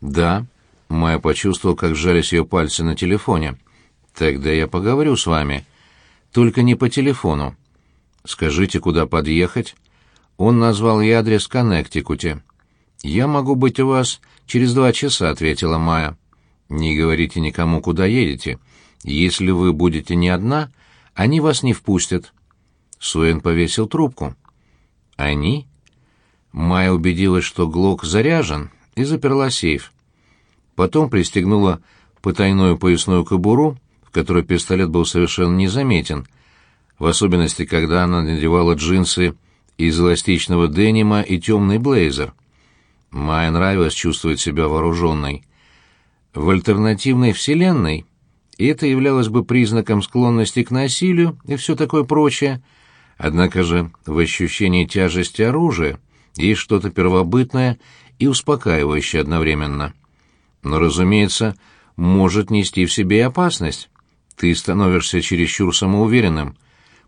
«Да». Майя почувствовал, как сжались ее пальцы на телефоне. «Тогда я поговорю с вами. Только не по телефону. Скажите, куда подъехать?» Он назвал ей адрес в Коннектикуте. «Я могу быть у вас через два часа», — ответила Майя. «Не говорите никому, куда едете. Если вы будете не одна, они вас не впустят». Суэн повесил трубку. «Они?» Майя убедилась, что Глок заряжен, и заперла сейф. Потом пристегнула потайную поясную кобуру, в которой пистолет был совершенно незаметен, в особенности, когда она надевала джинсы из эластичного денима и темный блейзер. Майе нравилось чувствовать себя вооруженной. В альтернативной вселенной это являлось бы признаком склонности к насилию и все такое прочее, однако же в ощущении тяжести оружия есть что-то первобытное и успокаивающее одновременно. Но, разумеется, может нести в себе и опасность. Ты становишься чересчур самоуверенным,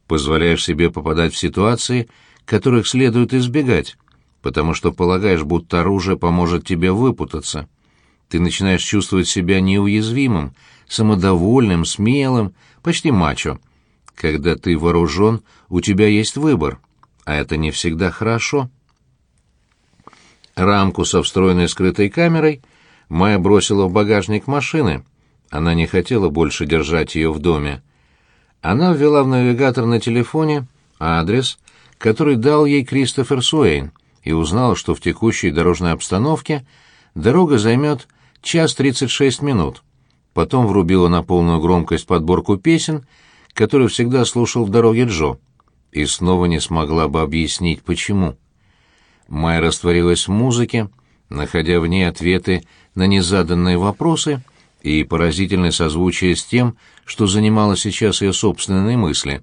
позволяешь себе попадать в ситуации, которых следует избегать, потому что полагаешь, будто оружие поможет тебе выпутаться. Ты начинаешь чувствовать себя неуязвимым, самодовольным, смелым, почти мачо. Когда ты вооружен, у тебя есть выбор, а это не всегда хорошо. Рамку со встроенной скрытой камерой Майя бросила в багажник машины. Она не хотела больше держать ее в доме. Она ввела в навигатор на телефоне адрес, который дал ей Кристофер Суэйн, и узнала, что в текущей дорожной обстановке дорога займет час тридцать шесть минут. Потом врубила на полную громкость подборку песен, которую всегда слушал в дороге Джо, и снова не смогла бы объяснить, почему. Майя растворилась в музыке, находя в ней ответы на незаданные вопросы и поразительное созвучие с тем, что занимало сейчас ее собственные мысли.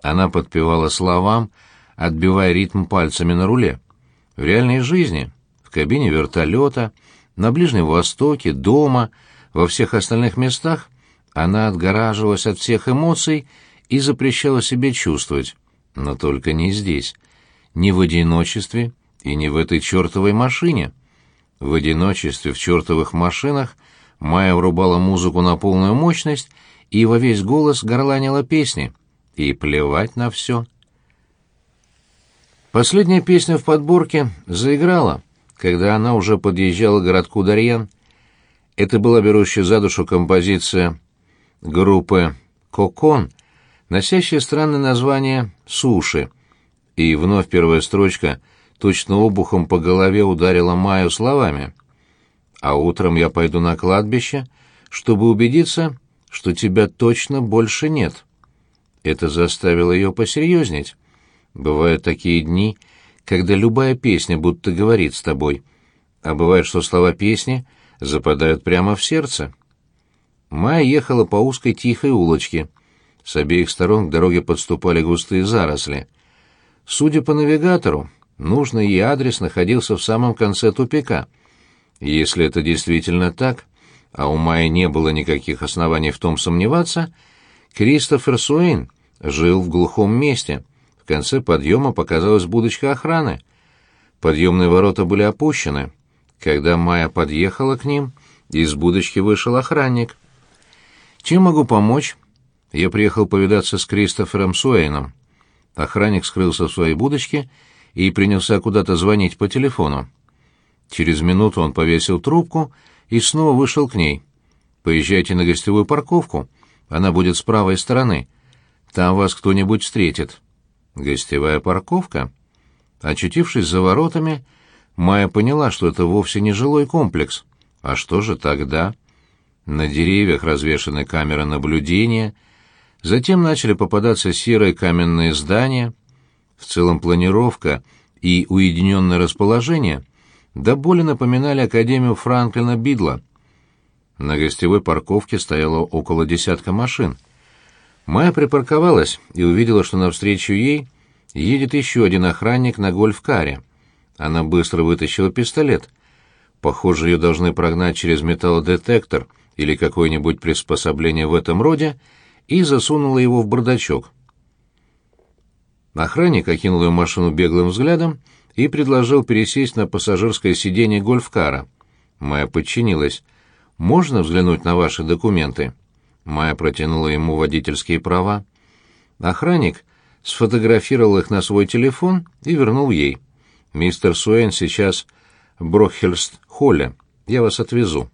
Она подпевала словам, отбивая ритм пальцами на руле. В реальной жизни, в кабине вертолета, на Ближнем Востоке, дома, во всех остальных местах она отгораживалась от всех эмоций и запрещала себе чувствовать. Но только не здесь. Не в одиночестве и не в этой чертовой машине. В одиночестве в чертовых машинах Майя врубала музыку на полную мощность и во весь голос горланила песни. И плевать на все. Последняя песня в подборке заиграла, когда она уже подъезжала к городку Дарьян. Это была берущая за душу композиция группы «Кокон», носящая странное название «Суши». И вновь первая строчка точно обухом по голове ударила Майю словами. «А утром я пойду на кладбище, чтобы убедиться, что тебя точно больше нет». Это заставило ее посерьезнеть. Бывают такие дни, когда любая песня будто говорит с тобой, а бывает, что слова песни западают прямо в сердце. Майя ехала по узкой тихой улочке. С обеих сторон к дороге подступали густые заросли. Судя по навигатору, нужный ей адрес находился в самом конце тупика. Если это действительно так, а у Майи не было никаких оснований в том сомневаться, Кристофер Суэйн жил в глухом месте — в конце подъема показалась будочка охраны. Подъемные ворота были опущены. Когда Майя подъехала к ним, из будочки вышел охранник. «Чем могу помочь?» Я приехал повидаться с Кристофером Суэйном. Охранник скрылся в своей будочке и принялся куда-то звонить по телефону. Через минуту он повесил трубку и снова вышел к ней. «Поезжайте на гостевую парковку. Она будет с правой стороны. Там вас кто-нибудь встретит». Гостевая парковка? Очутившись за воротами, Майя поняла, что это вовсе не жилой комплекс. А что же тогда? На деревьях развешаны камеры наблюдения, затем начали попадаться серые каменные здания. В целом планировка и уединенное расположение до боли напоминали Академию Франклина Бидла. На гостевой парковке стояло около десятка машин. Майя припарковалась и увидела, что навстречу ей едет еще один охранник на гольф-каре. Она быстро вытащила пистолет. Похоже, ее должны прогнать через металлодетектор или какое-нибудь приспособление в этом роде, и засунула его в бардачок. Охранник окинул ее машину беглым взглядом и предложил пересесть на пассажирское сиденье гольф-кара. Майя подчинилась. «Можно взглянуть на ваши документы?» Майя протянула ему водительские права. Охранник сфотографировал их на свой телефон и вернул ей. «Мистер Суэн сейчас в Брокхельст-холле. Я вас отвезу».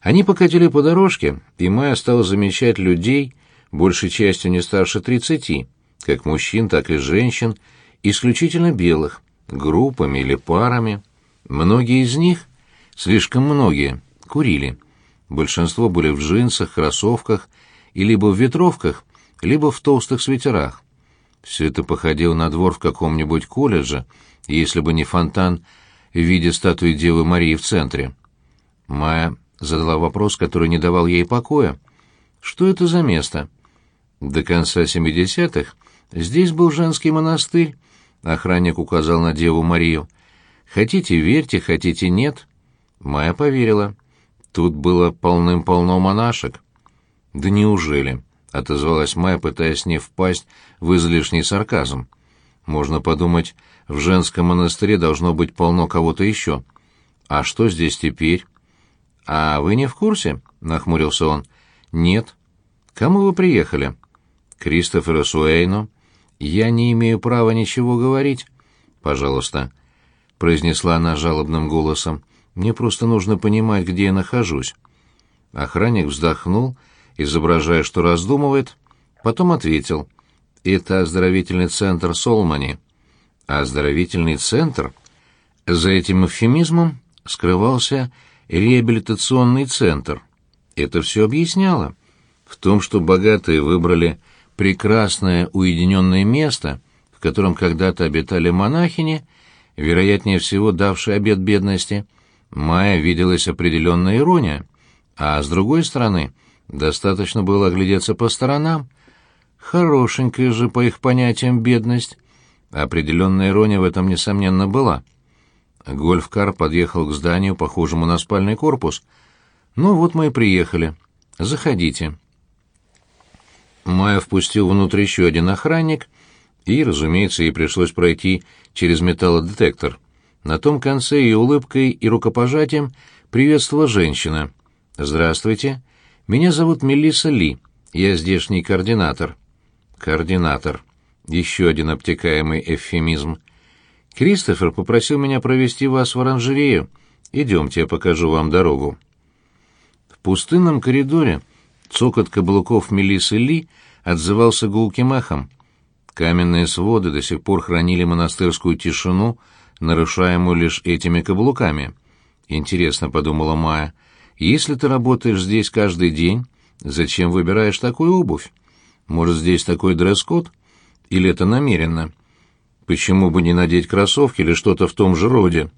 Они покатили по дорожке, и Майя стала замечать людей, большей частью не старше тридцати, как мужчин, так и женщин, исключительно белых, группами или парами. Многие из них, слишком многие, курили. Большинство были в джинсах, кроссовках и либо в ветровках, либо в толстых свитерах. Все это походило на двор в каком-нибудь колледже, если бы не фонтан в виде статуи Девы Марии в центре. Майя задала вопрос, который не давал ей покоя. «Что это за место?» До конца 70-х здесь был женский монастырь, охранник указал на Деву Марию. Хотите верьте, хотите нет. Майя поверила. Тут было полным-полно монашек. Да неужели? отозвалась Майя, пытаясь не впасть в излишний сарказм. Можно подумать, в женском монастыре должно быть полно кого-то еще. А что здесь теперь? А вы не в курсе? нахмурился он. Нет. Кому вы приехали? Кристоферу Суэйну. Я не имею права ничего говорить. Пожалуйста, произнесла она жалобным голосом. Мне просто нужно понимать, где я нахожусь. Охранник вздохнул, изображая, что раздумывает, потом ответил: "Это оздоровительный центр Солмани". Оздоровительный центр? За этим эвфемизмом скрывался реабилитационный центр. Это все объясняло в том, что богатые выбрали прекрасное уединенное место, в котором когда-то обитали монахини, вероятнее всего давшие обет бедности, Майя виделась определенная ирония, а с другой стороны, достаточно было оглядеться по сторонам. Хорошенькая же, по их понятиям, бедность. Определенная ирония в этом, несомненно, была. Гольфкар подъехал к зданию, похожему на спальный корпус. «Ну вот мы и приехали. Заходите». Майя впустил внутрь еще один охранник, и, разумеется, ей пришлось пройти через металлодетектор. На том конце ее улыбкой и рукопожатием приветствовала женщина. «Здравствуйте. Меня зовут Мелисса Ли. Я здешний координатор». «Координатор. Еще один обтекаемый эвфемизм. Кристофер попросил меня провести вас в оранжерею. Идемте, я покажу вам дорогу». В пустынном коридоре Цокот каблуков Мелисы Ли отзывался гулким эхом. Каменные своды до сих пор хранили монастырскую тишину, нарушаемую лишь этими каблуками. «Интересно», — подумала Майя, — «если ты работаешь здесь каждый день, зачем выбираешь такую обувь? Может, здесь такой дресс-код? Или это намеренно? Почему бы не надеть кроссовки или что-то в том же роде?»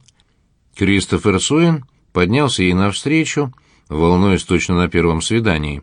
Кристофер Суэн поднялся ей навстречу, волнуясь точно на первом свидании.